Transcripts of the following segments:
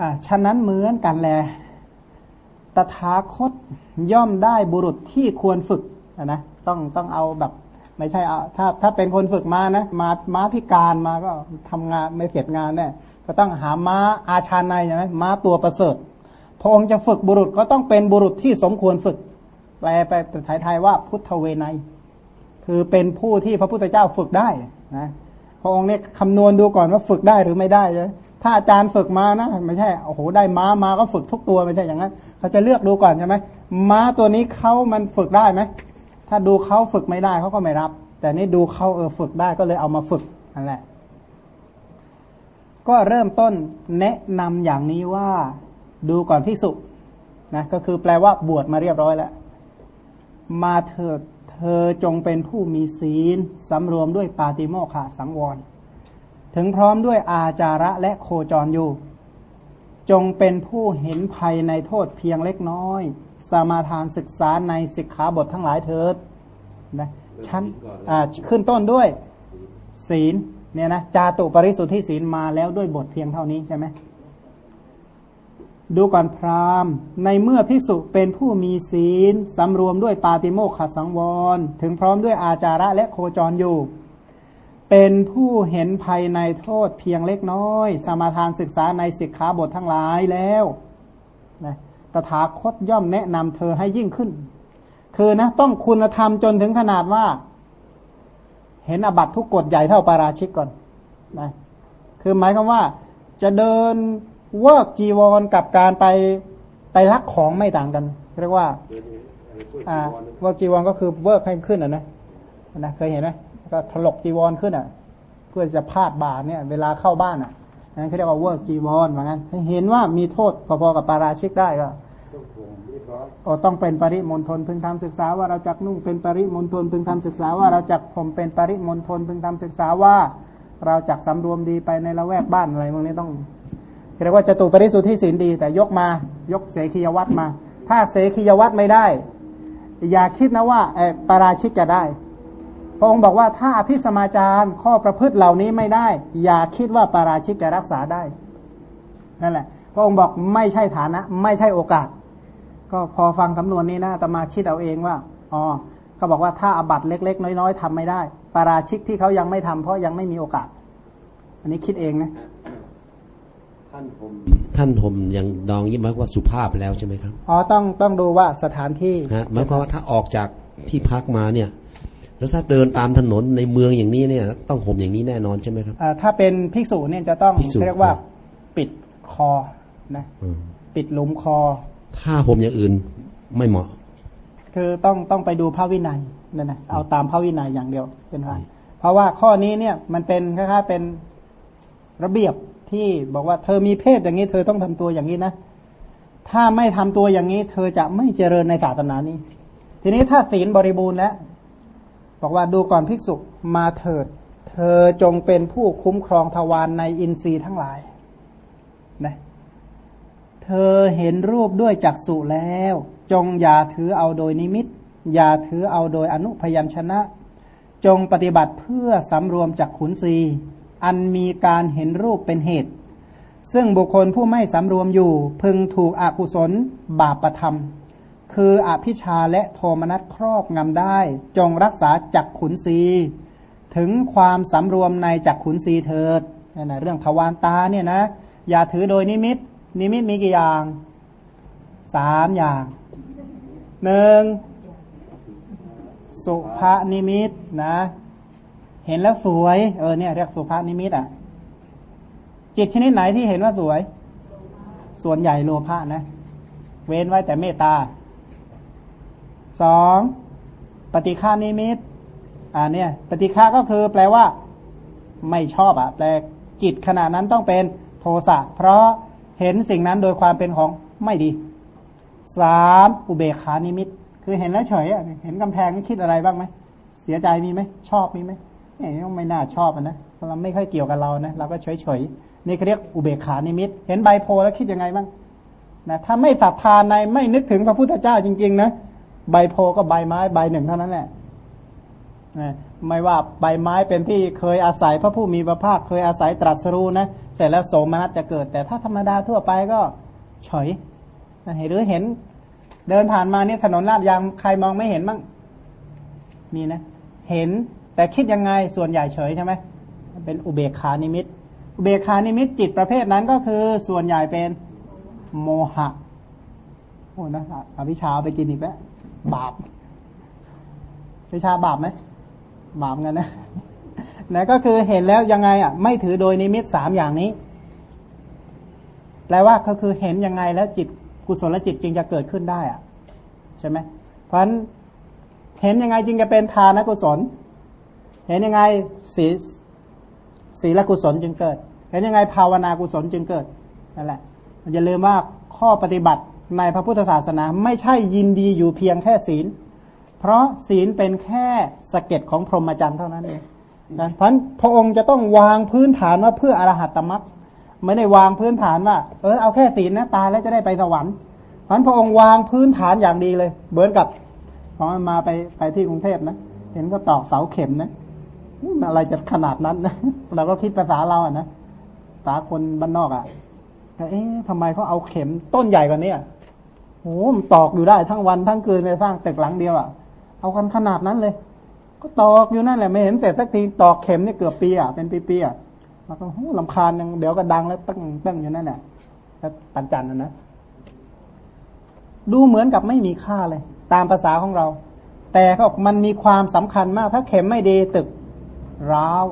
อ่าฉะนั้นเหมือนกันแล ตถาคตย่อมได้บุรุษที่ควรฝึกนะต้องต้องเอาแบบ ไม่ใช่เอาถ้าถ้าเป็นคนฝึกมานะมาม้าพิการมาก็ทำงานไม่เสร็จงานเนี่ยก็ต้องหาม้าอาชาในใช่ไหมม้าตัวประเสริฐพระองค์จะฝึกบุรุษก็ต้องเป็นบุรุษที่สมควรฝึกแปลไปไทยว่าพุทธเวไนคือเป็นผู้ที่พระพุทธเจ้าฝึกได้นะพระองค์เนี่ยคำนวณดูก่อนว่าฝึกได้หรือไม่ได้เลย ถ้าอาจารย์ฝึกมานะ ไม่ใช่โอ้โหได้ม้ามาก็ฝึกทุกตัวไม่ใช่อย่างนั้นเขาจะเลือกดูก่อนใช่ไหมม้าตัวนี้เขามันฝึกได้ไหมถ้าดูเขาฝึกไม่ได้เขาก็ไม่รับ แต่นี่ดูเขาเออฝึกได้ก็เลยเอามาฝึกนั่นแหละ ก็เริ่มต้นแนะนำอย่างนี้ว่าดูก่อนพิสุนะก็คือแปลว่าบวชมาเรียบร้อยแล้ว มาเถิดเธอจงเป็นผู้มีศีลสำรวมด้วยปาติโมขะสังวร ถึงพร้อมด้วยอาจาระและโคจรอยู่ จงเป็นผู้เห็นภัยในโทษเพียงเล็กน้อย สมาทานศึกษาในสิกขาบททั้งหลายเถิดนะชั้นขึ้นต้นด้วยศีลเนี่ยนะจาตุปริสุทธิศีลมาแล้วด้วยบทเพียงเท่านี้ใช่ไหมดูก่อนพราหมณ์ ในเมื่อภิกษุเป็นผู้มีศีลสำรวมด้วยปาติโมขสังวร ถึงพร้อมด้วยอาจาระและโคจรอยู่ เป็นผู้เห็นภัยในโทษเพียงเล็กน้อย สมาทานศึกษาในสิกขาบททั้งหลายแล้วนะตถาคตย่อมแนะนำเธอให้ยิ่งขึ้น คือนะ ต้องคุณธรรมจนถึงขนาดว่า เห็นอบัตทุกกฎใหญ่เท่าปาราชิกก่อนนะคือหมายความว่า จะเดินเวิร์กจีวรกับการไปไปลักของไม่ต่างกัน เรียกว่าอ่าเวิร์กจีวรก็คือเวิร์กให้ขึ้นอะนะนะเคยเห็นไหม ก็ถลกจีวรขึ้นอะ เพื่อจะพาดบ่าเนี่ย เวลาเข้าบ้านอะนั่นเขาเรียกว่าเวิร์กจีวรเหมือนกันเห็นว่ามีโทษพอๆกับปาราชิกได้ก็โอ้ต้องเป็นปริมณฑลพึงทำศึกษาว่าเราจักนุ่งเป็นปริมณฑลพึงทำศึกษาว่าเราจักห่มเป็นปริมณฑลพึงทำศึกษาว่า เราจักสำรวมดีไปในละแวกบ้านอะไรพวกนี้ต้องเรียกว่าจตุปริสุทธิศีลดี แต่ยกมายกเสขียวัตมา ถ้าเสขียวัตไม่ได้ อย่าคิดนะว่าไอ้ปาราชิกจะได้ พระองค์บอกว่าถ้าอภิสมาจารข้อประพฤติเหล่านี้ไม่ได้ อย่าคิดว่าปาราชิกจะรักษาได้นั่นแหละ พระองค์บอกไม่ใช่ฐานะ ไม่ใช่โอกาส ก็พอฟังคำนวณนี้นะตมาคิดเอาเองว่าอ๋อเขาบอกว่าถ้าอบัตเล็ก ๆ น้อยๆทำไม่ได้ปาราชิกที่เขายังไม่ทำเพราะยังไม่มีโอกาส อันนี้คิดเองนะท่านผมท่านผมยังดองยิ่งมากว่าสุภาพแล้วใช่ไหมครับอ๋อต้องต้องดูว่าสถานที่ฮะหมายความว่าถ้าออกจากที่พักมาเนี่ย แล้วถ้าเดินตามถนนในเมืองอย่างนี้เนี่ย ต้องห่มอย่างนี้แน่นอนใช่ไหมครับอ่าถ้าเป็นภิกษุเนี่ยจะต้องเรียกว่าปิดคอนะปิดหลุมคอ ถ้าผมอย่างอื่นไม่เหมาะ คือต้องต้องไปดูพระวินัยนั่นนะเอาตามพระวินัยอย่างเดียวเป็นไรเพราะว่าข้อนี้เนี่ยมันเป็นคล้ายๆเป็นระเบียบที่บอกว่าเธอมีเพศอย่างนี้เธอต้องทำตัวอย่างนี้นะถ้าไม่ทำตัวอย่างนี้ เธอจะไม่เจริญในศาสนานี้ ทีนี้ถ้าศีลบริบูรณ์แล้ว บอกว่าดูก่อนภิกษุมาเถิด เธอจงเป็นผู้คุ้มครองทวารในอินทรีย์ทั้งหลายนะเธอเห็นรูปด้วยจักษุแล้ว จงอย่าถือเอาโดยนิมิต อย่าถือเอาโดยอนุพยัญชนะ จงปฏิบัติเพื่อสำรวมจากขุนศีอันมีการเห็นรูปเป็นเหตุ ซึ่งบุคคลผู้ไม่สำรวมอยู่ พึงถูกอกุศลบาปประทำ คืออภิชาและโทมนัสครอบงำได้ จงรักษาจักขุนศีถึงความสำรวมในจักขุนศีเถิดนี่นะเรื่องทวารตาเนี่ยนะอย่าถือโดยนิมิต นิมิตมีกี่อย่างสามอย่างหนึ่งสุภานิมิตนะ เห็นแล้วสวยเออเนี่ยเรียกสุภานิมิตอะจิตชนิดไหนที่เห็นว่าสวย ส่วนใหญ่โลภะนะ เว้นไว้แต่เมตตา สองปฏิฆานิมิตอ่าเนี่ยปฏิฆาก็คือแปลว่า ไม่ชอบอะแปลจิตขณะนั้นต้องเป็นโทสะเพราะเห็นสิ่งนั้นโดยความเป็นของไม่ดีสามอุเบกขานิมิต คือเห็นแล้วเฉยอะเห็นกำแพงคิดอะไรบ้างไหมเสียใจมีไหมชอบมีไหมไม่น่าชอบนะเราไม่ค่อยเกี่ยวกับเรานะเราก็เฉยเฉยนี่เขาเรียกอุเบกขานิมิต เห็นใบโพแล้วคิดยังไงบ้างนะถ้าไม่ศรัทธาในไม่นึกถึงพระพุทธเจ้าจริง ๆ นะ ใบโพก็ใบไม้ใบหนึ่งเท่านั้นแหละไม่ว่าใบไม้เป็นที่เคยอาศัยพระผู้มีพระภาคเคยอาศัยตรัสรู้นะ เสร็จแล้วโสมนัสจะเกิด แต่ถ้าธรรมดาทั่วไปก็เฉยนะหรือเห็นเดินผ่านมาเนี่ยถนนลาดยางใครมองไม่เห็นบ้างมีนะ เห็นแต่คิดยังไงส่วนใหญ่เฉยใช่ไหมเป็นอุเบกขานิมิต อุเบกขานิมิตจิตประเภทนั้นก็คือส่วนใหญ่เป็นโมหะโอ้นะอวิชชาไปกินอีกแล้ว บาปวิชาบาปไหมบาปกันนะนะก็คือเห็นแล้วยังไงอะ ไม่ถือโดยนิมิตสามอย่างนี้ แปลว่าก็คือเห็นยังไงแล้วจิตกุศลจิตจึงจะเกิดขึ้นได้อะ ใช่ไหมเพราะฉะนั้นเห็นยังไงจึงจะเป็นทานกุศล เห็นยังไงศีศีลกุศลจึงเกิด เห็นยังไงภาวนากุศลจึงเกิดนั่นแหละอย่าลืมว่าข้อปฏิบัติ ในพระพุทธศาสนาไม่ใช่ยินดีอยู่เพียงแค่ศีล เพราะศีลเป็นแค่สะเก็ดของพรหมจรรย์เท่านั้นเองนะเพราะพระองค์จะต้องวางพื้นฐานว่าเพื่ออรหัตตมรรคไม่ได้วางพื้นฐานว่าเออเอาแค่ศีลนะตายแล้วจะได้ไปสวรรค์เพราะพระองค์วางพื้นฐานอย่างดีเลยเหมือนกับพอมาไปไปที่กรุงเทพนะ เห็นก็ตอกเสาเข็มนะอะไรจะขนาดนั้นนะเราก็คิดภาษาเราอะนะตาคนบ้านนอกอะเอ๊ะทำไมเขาเอาเข็มต้นใหญ่กว่านี้ โอ้มันตอกอยู่ได้ทั้งวันทั้งคืนเลยสร้างตึกหลังเดียวอะ เอากันขนาดนั้นเลย ก็ตอกอยู่นั่นแหละไม่เห็นเสร็จสักทีตอกเข็มนี่เกือบปีอะเป็นปีๆอะมันก็โอ้ลำคาญยังเดี๋ยวก็ดังแล้วตั้งตั้งอยู่นั่นแหละแล้วปันจันนะนะดูเหมือนกับไม่มีค่าเลย ตามภาษาของเรา แต่เขามันมีความสำคัญมาก ถ้าเข็มไม่ดีตึกร้าว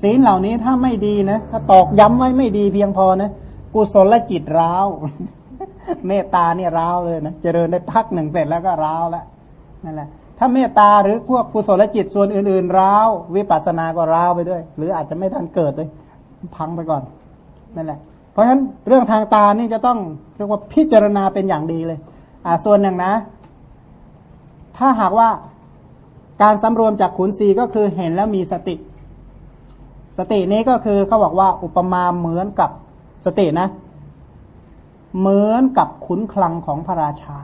ศีลเหล่านี้ถ้าไม่ดีนะถ้าตอกย้ำไว้ไม่ดีเพียงพอนะกุศลจิตร้าว เมตตาเนี่ยร้าวเลยนะเจริญได้พักหนึ่งเสร็จแล้วก็ร้าวแล้วนั่นแหละ ถ้าเมตตาหรือพวกกุศลจิตส่วนอื่นๆร้าววิปัสสนาก็ร้าวไปด้วย หรืออาจจะไม่ทันเกิดเลยพังไปก่อนนั่นแหละ เพราะฉะนั้นเรื่องทางตานี่จะต้องเรียกว่าพิจารณาเป็นอย่างดีเลย อ่าส่วนหนึ่งนะ ถ้าหากว่าการสำรวมจากขุนศีก็คือเห็นแล้วมีสติ สตินี้ก็คือเขาบอกว่าอุปมาเหมือนกับสตินะ เหมือนกับขุนคลังของพระราชา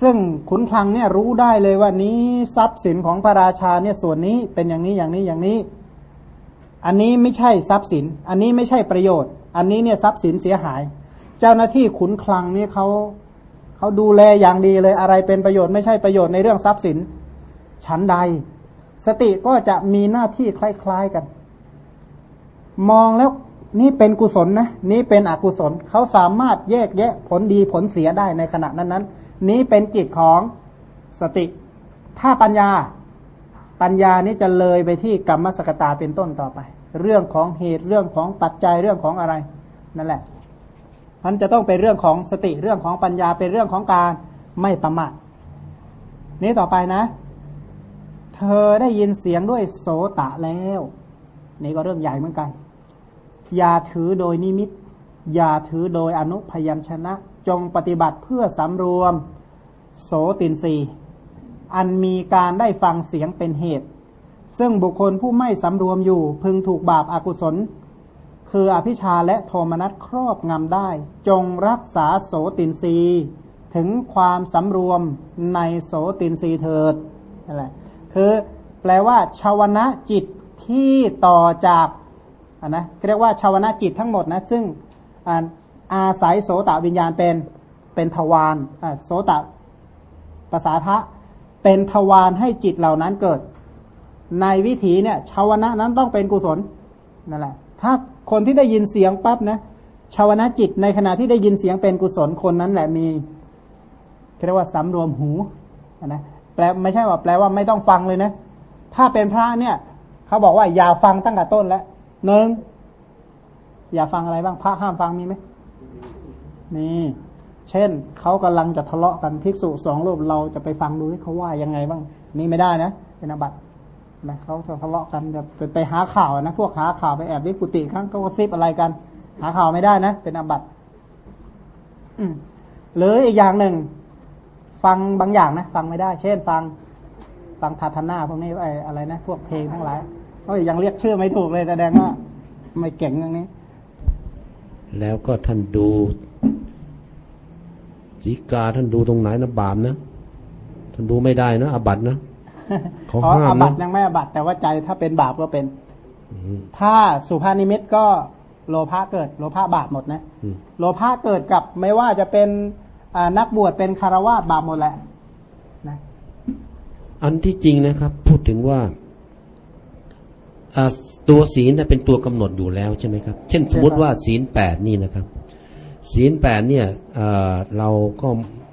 ซึ่งขุนคลังเนี่ยรู้ได้เลยว่านี้ทรัพย์สินของพระราชาเนี่ยส่วนนี้เป็นอย่างนี้อย่างนี้อย่างนี้ อันนี้ไม่ใช่ทรัพย์สิน อันนี้ไม่ใช่ประโยชน์ อันนี้เนี่ยทรัพย์สินเสียหาย เจ้าหน้าที่ขุนคลังเนี่ยเขาเขาดูแลอย่างดีเลยอะไรเป็นประโยชน์ไม่ใช่ประโยชน์ในเรื่องทรัพย์สินชั้นใด สติก็จะมีหน้าที่คล้าย ๆกัน มองแล้ว นี่เป็นกุศลนะ นี่เป็นอกุศล เขาสามารถแยกแยะผลดีผลเสียได้ในขณะนั้นนั้นนี้เป็นกิจของสติ ถ้าปัญญา ปัญญานี้จะเลยไปที่กรรมสกตาเป็นต้นต่อไป เรื่องของเหตุเรื่องของปัจจัยเรื่องของอะไร นั่นแหละมันจะต้องเป็นเรื่องของสติเรื่องของปัญญาเป็นเรื่องของการไม่ประมาทนี้ต่อไปนะ เธอได้ยินเสียงด้วยโสตะแล้ว นี่ก็เรื่องใหญ่เหมือนกัน อย่าถือโดยนิมิต อย่าถือโดยอนุพยัญชนะ จงปฏิบัติเพื่อสำรวม โสตินรีอันมีการได้ฟังเสียงเป็นเหตุ ซึ่งบุคคลผู้ไม่สำรวมอยู่ พึงถูกบาปอากุศล คืออภิชาและโทมนัสครอบงำได้ จงรักษาโสตินรีถึงความสำรวมในโสตินรีเถิดอะไรคือแปลว่าชาวนะจิตที่ต่อจาก นนะเรียกว่าชาวนะจิตทั้งหมดนะซึ่งอาศัยโสตวิญญาณเป็นเป็นทวารโสตภาษาทะเป็นทวารให้จิตเหล่านั้นเกิด ในวิถีเนี่ยชาวนะนั้นต้องเป็นกุศลนั่นแหละถ้าคนที่ได้ยินเสียงปั๊บนะชาวนะจิตในขณะที่ได้ยินเสียงเป็นกุศลคนนั้นแหละมีเรียกว่าสำรวมหูนะแปลไม่ใช่ว่าแปลว่าไม่ต้องฟังเลยนะ ถ้าเป็นพระเนี่ย เขาบอกว่าอย่าฟังตั้งแต่ต้นแล้ว หนึ่งอย่าฟังอะไรบ้างพระห้ามฟังมีไหมนี่เช่นเขากำลังจะทะเลาะกันภิกษุสองรูปเราจะไปฟังดูเขาว่ายังไงบ้าง นี่ไม่ได้นะเป็นอบัตนะเขาจะทะเลาะกันจะไปไปหาข่าวนะพวกหาข่าวไปแอบวิกุติครั้งก็ซิบอะไรกัน หาข่าวไม่ได้นะ เป็นอบัตหรืออีกอย่างหนึ่ง ฟังบางอย่างนะ ฟังไม่ได้ เช่น ฟัง ฟังทาทนาพวกนี้ไอ้อะไรนะพวกเพลงทั้งหลาย เขายังเรียกชื่อไม่ถูกเลยแสดงว่าไม่เก่งอย่างนี้ แล้วก็ท่านดูจีกาท่านดูตรงไหนนะบาปนะท่านดูไม่ได้นะอาบัตนะเขาเพราะห้ามอาบัตนะยังไม่อาบัตแต่ว่าใจถ้าเป็นบาปก็เป็นอืมถ้าสุภานิมิตก็โลภะเกิด โลภะบาปหมดนะอืมโลภะเกิดกับไม่ว่าจะเป็นอ่านักบวชเป็นคารวาสบาปหมดแหละนะอันที่จริงนะครับ พูดถึงว่าอ่า ตัวศีลน่ะเป็นตัวกำหนดอยู่แล้วใช่ไหมครับ เช่นสมมติว่าศีลแปดนี่นะครับ ศีลแปดเนี่ยเอ่อเราก็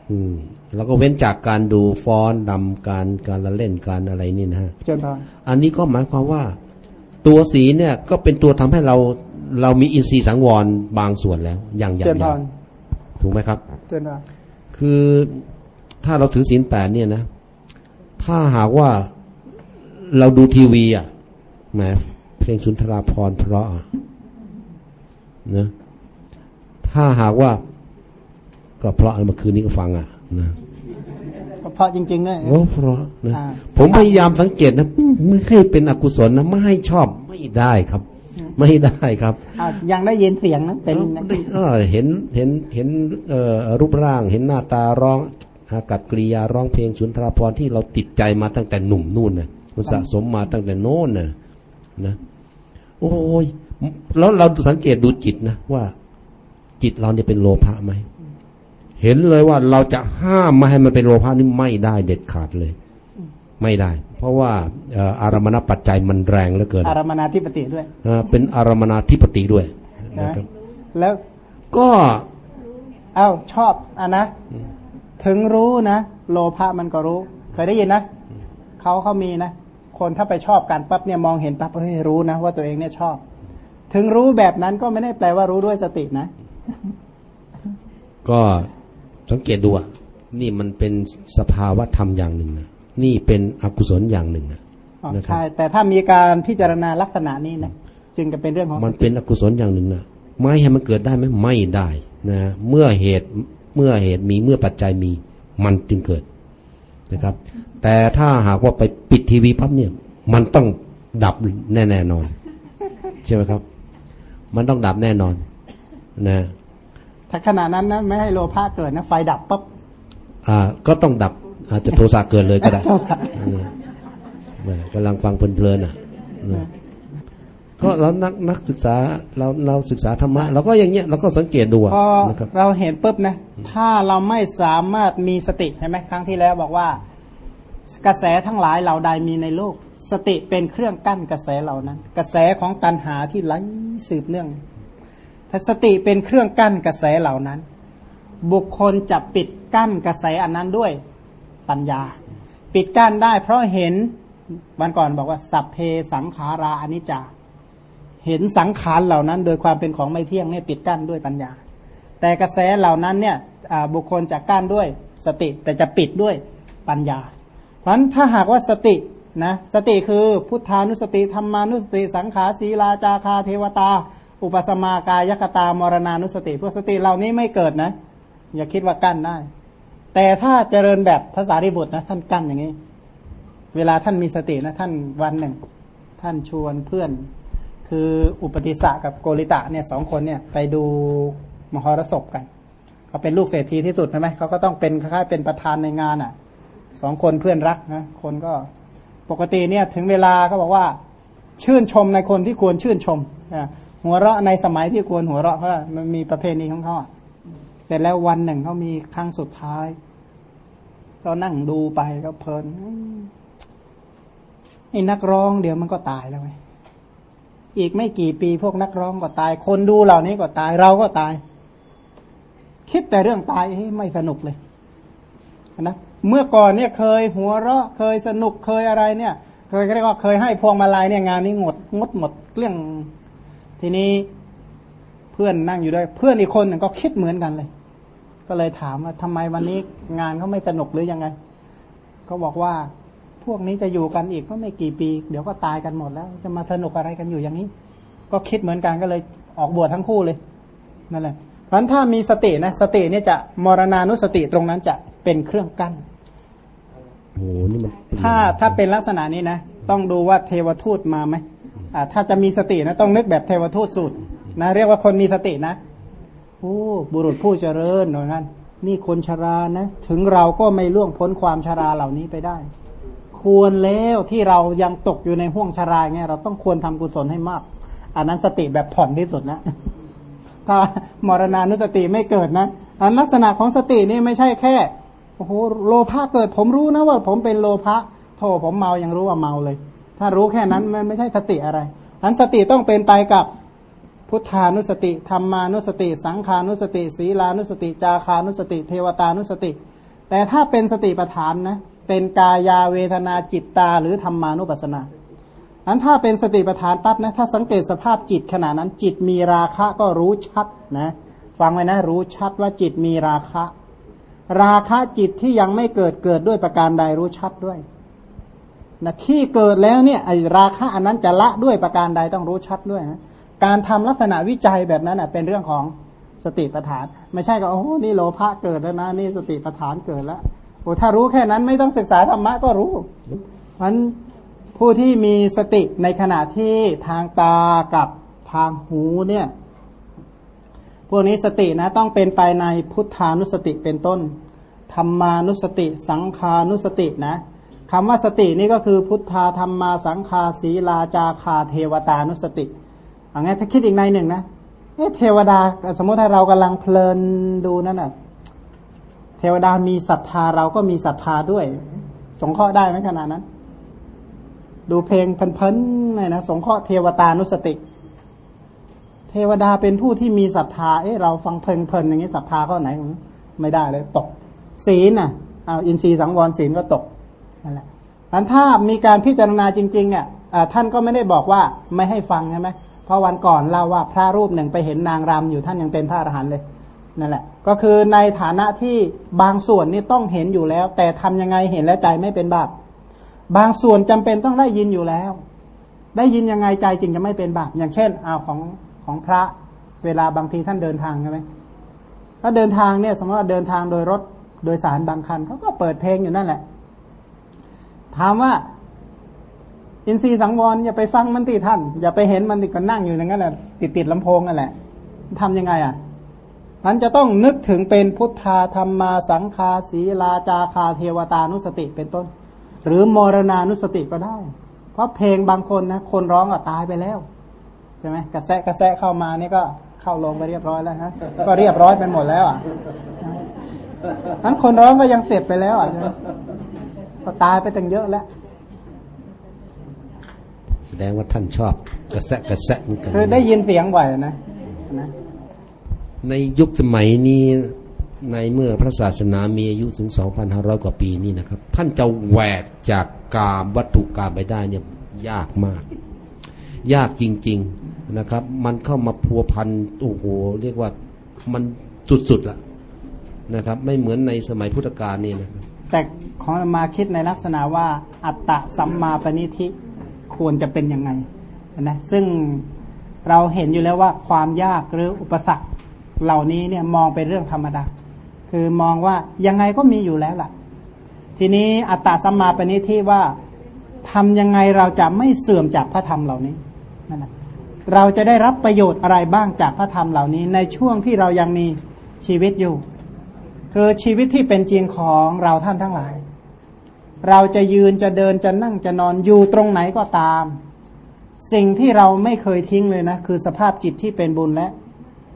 อืมเราก็เว้นจากการดูฟ้อนดำการการละเล่นการอะไรนี่นะฮะเจนพรอันนี้ก็หมายความว่า ตัวศีลเนี่ยก็เป็นตัวทำให้เราเรามีอินทรีย์สังวรบางส่วนแล้ว อย่างอย่าเจงนอพย่างรถูกไหมครับเจนพรคือถ้าเราถือศีลแปดเนี่ยนะ ถ้าหากว่าเราดูทีวีอะ แหมเพลงสุนทราพรณ์เพราะอะนะถ้าหากว่าก็เพราะเมื่อคืนนี้ก็ฟังอะนะเพราะจริงๆเนี่ยโอ้เพราะนะอ่าผมพยายามสังเกตนะไม่ให้เป็นอกุศลนะไม่ให้ชอบไม่ได้ครับ ไม่ได้ครับอะยังได้ยินเสียงนะเป็นนะเออเห็นเห็นเห็นเอ่อรูปร่าง เห็นหน้าตาร้องอากับกริยาร้องเพลงสุนทรภรณ์ที่เราติดใจมาตั้งแต่หนุ่มนู่นนะมันสะสมมาตั้งแต่โน้นนะ นะโอ้ยแล้วเราสังเกตดูจิตนะว่า จิตเราเนี่ยเป็นโลภะไหมเห็นเลยว่าเราจะห้ามไม่ให้มันเป็นโลภะนี่ไม่ได้เด็ดขาดเลย ไม่ได้ เพราะว่าเอ่ออารมณปัจจัยมันแรงเหลือเกิน อารมนาธิปติด้วยอ่าเป็นอารมณธิปติด้วยนะนะครับแล้วก็เอ้าชอบอะนะถึงรู้นะโลภะมันก็รู้ เคยได้ยินนะเขาเขามีนะ คนถ้าไปชอบกันปั๊บเนี่ยมองเห็นปั๊บเฮ้ยรู้นะว่าตัวเองเนี่ยชอบ ถึงรู้แบบนั้นก็ไม่ได้แปลว่ารู้ด้วยสตินะ ก็สังเกตดูอะนี่มันเป็นสภาวะธรรมอย่างหนึ่งนะนี่เป็นอกุศลอย่างหนึ่งนะอ๋อนะครับใช่แต่ถ้ามีการพิจารณาลักษณะนี้นะจึงจะเป็นเรื่องของมันสติเป็นอกุศลอย่างหนึ่งนะไม่ให้มันเกิดได้ไหมไม่ได้นะเมื่อเหตุเมื่อเหตุมีเมื่อปัจจัยมีมันจึงเกิด นะครับ แต่ถ้าหากว่าไปปิดทีวีปั๊บเนี่ย มันต้องดับแน่แน่นอน ใช่ไหมครับ มันต้องดับแน่นอน นะถ้าขณะนั้นนะไม่ให้โลภะเกิดนะไฟดับปั๊บอ่า ก็ต้องดับ อาจจะโทสะเกิดเลยก็ได้นะแหมกำลังฟังเพลินๆอะนะ ก็เรานักนักศึกษาเราเราศึกษาธรรมะเราก็อย่างเงี้ยเราก็สังเกตดูอะพอนะครับเราเห็นปุ๊บนะ ถ้าเราไม่สามารถมีสติใช่ไหมครั้งที่แล้วบอกว่า กระแสทั้งหลายเหล่าใดมีในโลก สติเป็นเครื่องกั้นกระแสเหล่านั้น กระแสของตัณหาที่ไหลสืบเนื่องถ้าสติเป็นเครื่องกั้นกระแสเหล่านั้น บุคคลจะปิดกั้นกระแสอันนั้นด้วยปัญญา ปิดกั้นได้เพราะเห็นวันก่อนบอกว่าสัพเพสังขาราอนิจจา เห็นสังขารเหล่านั้น โดยความเป็นของไม่เที่ยงเนี่ยปิดกั้นด้วยปัญญา แต่กระแสเหล่านั้นเนี่ยบุคคลจะกั้นด้วยสติแต่จะปิดด้วยปัญญา เพราะฉะนั้นถ้าหากว่าสตินะสติคือพุทธานุสติธรรมานุสติ สังขาศีลาจาคาเทวตา อุปสมากายคตามรณานุสติ พวกสติเหล่านี้ไม่เกิดนะ อย่าคิดว่ากั้นได้ แต่ถ้าเจริญแบบภาษาริบุตรนะท่านกั้นอย่างนี้ เวลาท่านมีสตินะท่านวันหนึ่ง ท่านชวนเพื่อน คืออุปติสะกับโกริตะเนี่ยสองคนเนี่ยไปดูมหรสพกันเขาเป็นลูกเศรษฐีที่สุดใช่ไหมเขาก็ต้องเป็นคล้ายๆเป็นประธานในงานอะสองคนเพื่อนรักนะคนก็ปกติเนี่ยถึงเวลาเขาบอกว่า ชื่นชมในคนที่ควรชื่นชมอะหัวเราะในสมัยที่ควรหัวเราะเพราะมันมีประเพณีของเขาเสร็จแล้ววันหนึ่งเขามีครั้งสุดท้ายก็นั่งดูไปก็เพลินอืมไอ้นักร้องเดี๋ยวมันก็ตายแล้วไง อีกไม่กี่ปีพวกนักร้องก็ตาย คนดูเหล่านี้ก็ตายเราก็ตาย คิดแต่เรื่องตายไม่สนุกเลยนะเมื่อก่อนเนี่ยเคยหัวเราะเคยสนุกเคยอะไรเนี่ย เคยเรียกว่าเคยให้พวงมาลัยเนี่ยงานนี้งดงดหมดเรื่อง ทีนี้เพื่อนนั่งอยู่ด้วย เพื่อนอีกคนหนึ่งก็คิดเหมือนกันเลย ก็เลยถามว่าทำไมวันนี้งานเขาไม่สนุกหรือยังไงก็บอกว่า วกนี้จะอยู่กันอีกก็ไม่กี่ปี เดี๋ยวก็ตายกันหมดแล้ว จะมาสนุกอะไรกันอยู่อย่างนี้ ก็คิดเหมือนกันก็เลยออกบวชทั้งคู่เลยนั่นแหละเพราะฉะนั้นถ้ามีสตินะสติเนี่ยจะมรณานุสติตรงนั้นจะเป็นเครื่องกั้นโอ้โหนี่มันเป็นถ้าถ้าเป็นลักษณะนี้นะ ต้องดูว่าเทวทูตมาไหมอ่าถ้าจะมีสตินะต้องนึกแบบเทวทูตสูตรนะเรียกว่าคนมีสตินะโอ้บุรุษผู้เจริญหน่อยนั้นนี่คนชรานะ ถึงเราก็ไม่ล่วงพ้นความชราเหล่านี้ไปได้ ควรแล้วที่เรายังตกอยู่ในห่วงชรายเงี้ยเราต้องควรทำกุศลให้มาก อันนั้นสติแบบผ่อนที่สุดนะ ถ้ามรณานุสติไม่เกิดนะ อันลักษณะของสตินี่ไม่ใช่แค่โอ้โหโลภะเกิด ผมรู้นะว่า ผมเป็นโลภะโทผมเมายังรู้ว่าเมาเลย ถ้ารู้แค่นั้นมันไม่ใช่สติอะไรอันสติต้องเป็นไปกับพุทธานุสติธรรมานุสติ สังขานุสติ ศีลานุสติ จาคานุสติ เทวตานุสติ แต่ถ้าเป็นสติปัฏฐานนะ เป็นกายาเวทนาจิตตาหรือธรรมานุปัสสนาอันถ้าเป็นสติปัฏฐานปั๊บนะถ้าสังเกตสภาพจิตขณะนั้น จิตมีราคะก็รู้ชัดนะฟังไว้นะ รู้ชัดว่าจิตมีราคะ ราคะจิตที่ยังไม่เกิดเกิดด้วยประการใดรู้ชัดด้วยนะที่เกิดแล้วเนี่ยไอราคะอันนั้นจะละด้วยประการใดต้องรู้ชัดด้วยนะการทำลักษณะวิจัยแบบนั้นเป็นเรื่องของสติปัฏฐาน ไม่ใช่ก็โอ้นี่โลภะเกิดแล้วนะนี่สติปัฏฐานเกิดแล้ว โอ้ถ้ารู้แค่นั้นไม่ต้องศึกษาธรรมะก็รู้มันผู้ที่มีสติในขณะที่ทางตากับทางหูเนี่ย พวกนี้สตินะต้องเป็นไปในพุทธานุสติเป็นต้น ธรรมานุสติ สังขานุสตินะคำว่าสตินี่ก็คือพุทธาธรรมาสังคาศีลาจาคาเทวตานุสติอย่างงี้ถ้าคิดอีกในหนึ่งนะเทวดา สมมติถ้าเรากำลังเพลินดูนั่นน่ะ เทวดามีศรัทธาเราก็มีศรัทธาด้วย สงเคราะห์ได้ไหมขนาดนั้น ดูเพลงเพลินๆเลยนะสงเคราะห์เทวตานุสติ เทวดาเป็นผู้ที่มีศรัทธาเอ๊ะเราฟังเพลินๆอย่างนี้ศรัทธาก็ไหนไม่ได้เลยตก ศีลน่ะเอาอินทรีย์สังวรศีลก็ตกนั่นแหละอันถ้ามีการพิจารณาจริงๆอะท่านก็ไม่ได้บอกว่าไม่ให้ฟังใช่ไหมเพราะวันก่อนเล่าว่าพระรูปหนึ่งไปเห็นนางรำอยู่ท่านยังเป็นพระอรหันต์เลย นั่นแหละ ก็คือในฐานะที่บางส่วนนี่ต้องเห็นอยู่แล้ว แต่ทำยังไงเห็นแล้วใจไม่เป็นบาปบางส่วนจำเป็นต้องได้ยินอยู่แล้ว ได้ยินยังไงใจจึงจะไม่เป็นบาปอย่างเช่นเอาของของพระเวลาบางทีท่านเดินทางใช่ไหมถ้าเดินทางเนี่ย สมมติว่าเดินทางโดยรถโดยสารบางคันเขาก็เปิดเพลงอยู่นั่นแหละ ถามว่า อินทรีย์สังวรอย่าไปฟังมันติท่าน อย่าไปเห็นมันติก็นั่งอยู่อย่างนั้นแหละติดติดลำโพงนั่นแหละทำยังไงอะ มันจะต้องนึกถึงเป็นพุทธาธรรมาสังคาศีลาจาคาเทวตานุสติเป็นต้น หรือมรณานุสติก็ได้ เพราะเพลงบางคนนะคนร้องก็ตายไปแล้วใช่ไหมกระแสกระแสเข้ามานี่ก็เข้าลงไปเรียบร้อยแล้วฮะก็เรียบร้อยไปหมดแล้วอะนั้นคนร้องก็ยังเสร็จไปแล้วอะก็ตายไปตั้งเยอะแล้วแสดงว่าท่านชอบกระแสกระแสเหมือนกันคือได้ยินเสียงบ่อยนะนะ ในยุคสมัยนี้ในเมื่อพระศาสนามีอายุถึง 2,500 กว่าปีนี่นะครับ ท่านจะแหวกจากกามวัตถุกามไปได้เนี่ยยากมาก ยากจริง ๆนะครับ มันเข้ามาพัวพันโอ้โหเรียกว่ามันสุดๆละนะครับ ไม่เหมือนในสมัยพุทธกาลนี่นะครับแต่ของมาคิดในลักษณะว่าอัตตะสัมมาปณิธิควรจะเป็นยังไงนะซึ่งเราเห็นอยู่แล้วว่าความยากหรืออุปสรรค เหล่านี้เนี่ยมองเป็นเรื่องธรรมดา คือมองว่ายังไงก็มีอยู่แล้วล่ะ ทีนี้อัตตาสัมมาปณิที่ว่าทำยังไงเราจะไม่เสื่อมจากพระธรรมเหล่านี้นั่นแหละเราจะได้รับประโยชน์อะไรบ้างจากพระธรรมเหล่านี้ ในช่วงที่เรายังมีชีวิตอยู่ คือชีวิตที่เป็นจริงของเราท่านทั้งหลาย เราจะยืนจะเดินจะนั่งจะนอนอยู่ตรงไหนก็ตาม สิ่งที่เราไม่เคยทิ้งเลยนะ คือสภาพจิตที่เป็นบุญและ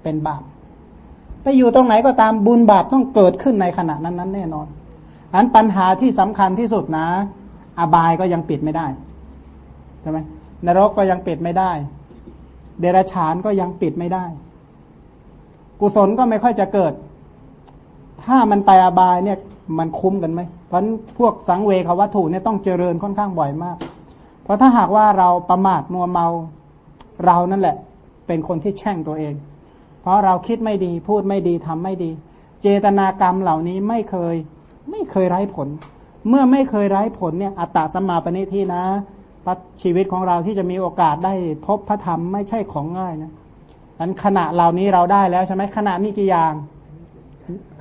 เป็นบาป ไปอยู่ตรงไหนก็ตามบุญบาปต้องเกิดขึ้นในขณะนั้นนั้นแน่นอนอันปัญหาที่สำคัญที่สุดนะ อบายก็ยังปิดไม่ได้ใช่ไหมนรกก็ยังปิดไม่ได้ เดรัจฉานก็ยังปิดไม่ได้ กุศลก็ไม่ค่อยจะเกิด ถ้ามันไปอบายเนี่ยมันคุ้มกันไหม เพราะพวกสังเวควัตถุเนี่ยต้องเจริญค่อนข้างบ่อยมาก เพราะถ้าหากว่าเราประมาทมัวเมาเรานั่นแหละ เป็นคนที่แช่งตัวเอง เพราะเราคิดไม่ดีพูดไม่ดีทำไม่ดี เจตนากรรมเหล่านี้ไม่เคย ไม่เคยไร้ผล เมื่อไม่เคยไร้ผลเนี่ยอัตตาสมาปณิที่นะชีวิตของเราที่จะมีโอกาสได้พบพระธรรมไม่ใช่ของง่ายนะอันขณะเหล่านี้เราได้แล้วใช่ไหมขณะมีกี่อย่าง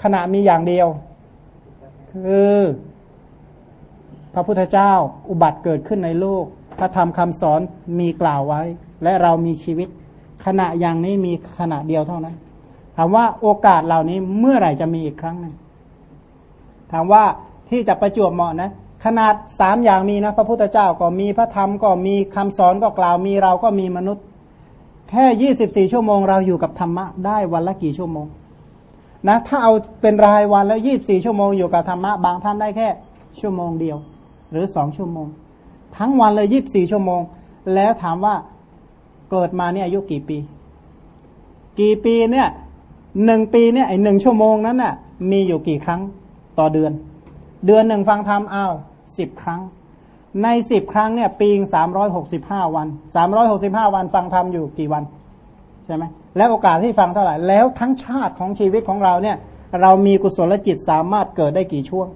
ขณะมีอย่างเดียว คือพระพุทธเจ้าอุบัติเกิดขึ้นในโลกพระธรรมคำสอนมีกล่าวไว้ และเรามีชีวิต ขณะอย่างนี้มีขณะเดียวเท่านั้น ถามว่าโอกาสเหล่านี้เมื่อไหร่จะมีอีกครั้งหนึ่งถามว่าที่จะประจวบเหมาะนะ ขนาดสามอย่างมีนะพระพุทธเจ้าก็มีพระธรรมก็มีคำสอนก็กล่าวมีเราก็มีมนุษย์ แค่ยี่สิบสี่ชั่วโมงเราอยู่กับธรรมะได้วันละกี่ชั่วโมงนะถ้าเอาเป็นรายวันแล้วยี่บสี่ชั่วโมงอยู่กับธรรมะบางท่านได้แค่ชั่วโมงเดียว หรือสองชั่วโมง ทั้งวันเลยยี่บสี่ชั่วโมง แล้วถามว่า เกิดมาเนี่ยอายุกี่ปี กี่ปีเนี่ยหนึ่งปีเนี่ยไอหนึ่งชั่วโมงนั้นน่ะ มีอยู่กี่ครั้งต่อเดือน เดือนหนึ่งฟังธรรมอ้าวสิบครั้ง ในสิบครั้งเนี่ย ปีงสามร้อยหกสิบห้าวันสามร้อยหกสิบห้าวันฟังธรรมอยู่กี่วันใช่ไหมแล้วโอกาสที่ฟังเท่าไหร่แล้วทั้งชาติของชีวิตของเราเนี่ย เรามีกุศลจิตสามารถเกิดได้กี่ช่วง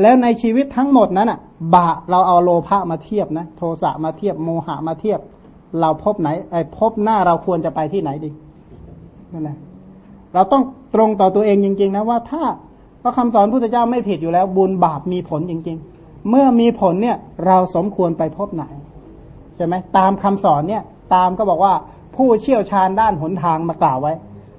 แล้วในชีวิตทั้งหมดนั้นอะบาเราเอาโลภะมาเทียบนะโทสะมาเทียบโมหะมาเทียบ เราพบไหนไอ้พบหน้าเราควรจะไปที่ไหนดีนั่นแหละเราต้องตรงต่อตัวเองจริง ๆ นะว่าถ้าพระคำสอนพุทธเจ้าไม่ผิดอยู่แล้ว บุญบาปมีผลจริง ๆ เมื่อมีผลเนี่ย เราสมควรไปพบไหนใช่ไหมตามคำสอนเนี่ย ตามก็บอกว่าผู้เชี่ยวชาญด้านหนทางมากล่าวไว้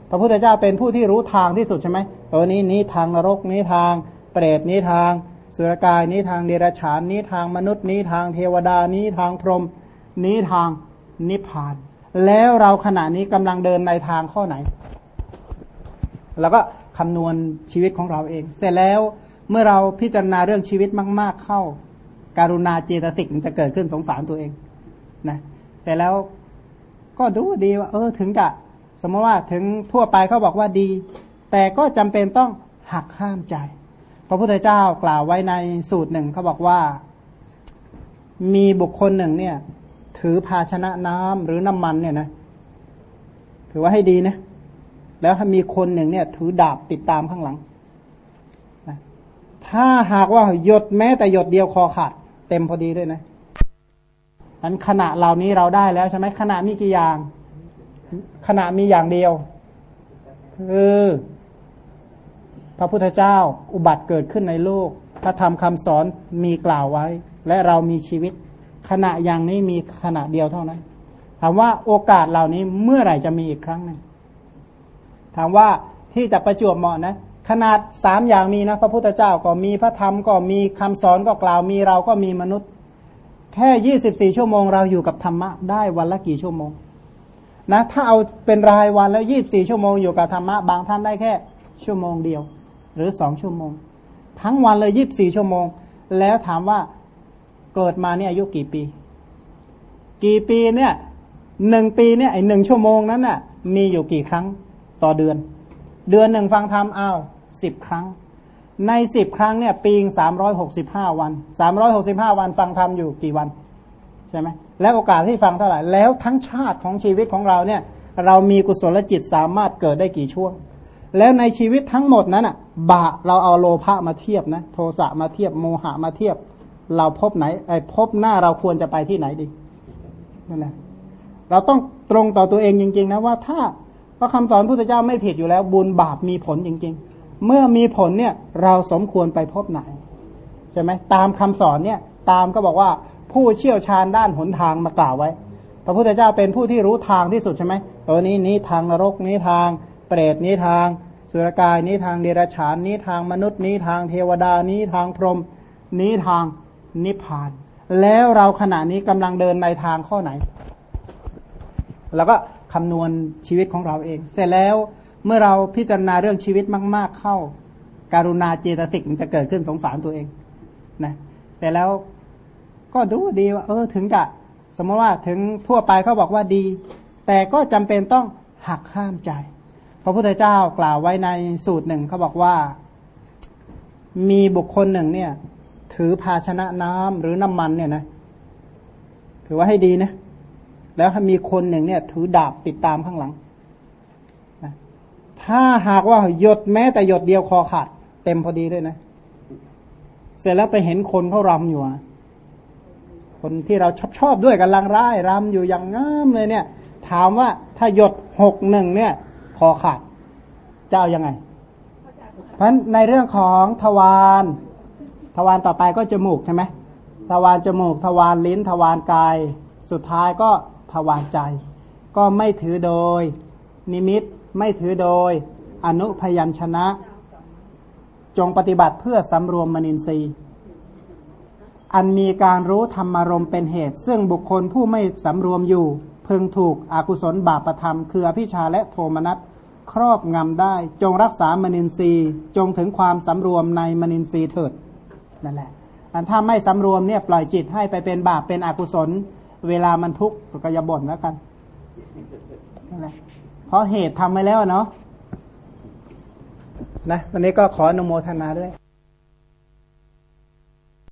พระพุทธเจ้าเป็นผู้ที่รู้ทางที่สุดใช่ไหมเออนี้นี้ทางนรกนี้ทาง เปรตนี้ทาง สุรกายนี้ทางเดรัจฉานนี้ทางมนุษย์นี้ทางเทวดานี้ทางพรหมนี้ทาง นิพพาน แล้วเราขณะนี้กำลังเดินในทางข้อไหน แล้วก็คำนวณชีวิตของเราเอง เสร็จแล้วเมื่อเราพิจารณาเรื่องชีวิตมาก ๆ เข้า การุณาเจตสิกมันจะเกิดขึ้นสงสารตัวเองนะแต่แล้วก็ดูดีว่า เออถึงจะสมมติว่าถึงทั่วไปเขาบอกว่าดี แต่ก็จำเป็นต้องหักห้ามใจ พระพุทธเจ้ากล่าวไว้ในสูตรหนึ่งเขาบอกว่า มีบุคคลหนึ่งเนี่ย ถือภาชนะน้ำหรือน้ำมันเนี่ยนะถือว่าให้ดีนะแล้วถ้ามีคนหนึ่งเนี่ย ถือดาบติดตามข้างหลังถ้าหากว่าหยดแม้แต่หยดเดียวคอขาดเต็มพอดีด้วยนะอันขณะเหล่านี้เราได้แล้วใช่ไหมขณะมีกี่อย่าง ขณะมีอย่างเดียว คือพระพุทธเจ้าอุบัติเกิดขึ้นในโลกถ้าทำคำสอนมีกล่าวไว้ และเรามีชีวิต ขณะอย่างนี้มีขณะเดียวเท่านั้น ถามว่าโอกาสเหล่านี้เมื่อไหร่จะมีอีกครั้งหนึ่งถามว่าที่จะประจวบเหมาะนะ ขนาดสามอย่างมีนะ พระพุทธเจ้าก็มีพระธรรมก็มีคำสอนก็กล่าวมีเราก็มีมนุษย์ แค่ยี่สิบสี่ชั่วโมงเราอยู่กับธรรมะได้วันละกี่ชั่วโมง นะ ถ้าเอาเป็นรายวันแล้วยี่บสี่ชั่วโมงอยู่กับธรรมะบางท่านได้แค่ ชั่วโมงเดียว หรือสองชั่วโมง ทั้งวันเลยยี่บสี่ชั่วโมง แล้วถามว่า เกิดมาเนี่ยอายุกี่ปี กี่ปีเนี่ยหนึ่งปีเนี่ยไอหนึ่งชั่วโมงนั้นน่ะ มีอยู่กี่ครั้งต่อเดือน เดือนหนึ่งฟังธรรมอ้าวสิบครั้ง ในสิบครั้งเนี่ยปีงสามร้อยหกสิบห้าวันสามร้อยหกสิบห้าวันฟังธรรมอยู่กี่วันใช่ไหมแล้วโอกาสที่ฟังเท่าไหร่แล้วทั้งชาติของชีวิตของเราเนี่ย เรามีกุศลจิตสามารถเกิดได้กี่ช่วง แล้วในชีวิตทั้งหมดนั้นอะ บาเราเอาโลภะมาเทียบนะโทสะมาเทียบโมหะมาเทียบ เราพบไหนไอ้พบหน้าเราควรจะไปที่ไหนดีนั่นแหละเราต้องตรงต่อตัวเองจริง ๆ นะว่าถ้าพราะคำสอนพุทธเจ้าไม่ผิดอยู่แล้ว บุญบาปมีผลจริง ๆ เมื่อมีผลเนี่ยเราสมควรไปพบไหนใช่ไหมตามคำสอนเนี่ย ตามก็บอกว่าผู้เชี่ยวชาญด้านหนทางมากล่าวไว้ พระพุทธเจ้าเป็นผู้ที่รู้ทางที่สุดใช่ไหมตัวนี้นี้ทางนรกนี้ทาง เปรตนี้ทางสุรกายนี้ทางเดรัจฉานนี้ทางมนุษย์นี้ทางเทวดานี้ทางพรหมนี้ทาง นิพพาน แล้วเราขณะนี้กำลังเดินในทางข้อไหน แล้วก็คำนวณชีวิตของเราเอง เสร็จแล้วเมื่อเราพิจารณาเรื่องชีวิตมาก ๆ เข้า การุณาเจตสิกมันจะเกิดขึ้นสงสารตัวเองนะแต่แล้วก็ดูดีว่า เออถึงจะสมมติว่าถึงทั่วไปเขาบอกว่าดี แต่ก็จำเป็นต้องหักห้ามใจ พระพุทธเจ้ากล่าวไว้ในสูตรหนึ่งเขาบอกว่า มีบุคคลหนึ่งเนี่ย ถือภาชนะน้ำหรือน้ำมันเนี่ยนะถือว่าให้ดีนะ แล้วมีคนหนึ่งเนี่ย ถือดาบติดตามข้างหลังถ้าหากว่าหยดแม้แต่หยดเดียวคอขาด เต็มพอดีด้วยนะ เสร็จแล้วไปเห็นคนเขารำอยู่อะคนที่เราชอบชอบด้วยกันลังร้ายรำอยู่อย่างงามเลยเนี่ย ถามว่าถ้าหยดหกหนึ่งเนี่ย คอขาดจะเอายังไง เพราะในเรื่องของทวาร ทวารต่อไปก็จมูกใช่ไหมทวารจมูก ทวารลิ้น ทวารกาย สุดท้ายก็ทวารใจ ก็ไม่ถือโดย นิมิตไม่ถือโดย อนุพยัญชนะ จงปฏิบัติเพื่อสำรวมมนินทรีย์ อันมีการรู้ธรรมารมเป็นเหตุ ซึ่งบุคคลผู้ไม่สำรวมอยู่ เพึงถูกอากุศลบาปธรรม คืออภิชาและโทมนัสครอบงำได้ จงรักษามนินทรีย์ จงถึงความสำรวมในมนินทรีย์เถิด นั่นแหละมันถ้าไม่สำรวมเนี่ยปล่อยจิตให้ไปเป็นบาปเป็นอกุศล เวลามันทุกข์ก็อย่าบ่นแล้วกันนั่นแหละเพราะเหตุทำไว้แล้วเนาะนะวันนี้ก็ขออนุโมทนาด้วย